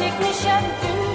çekmiş her gün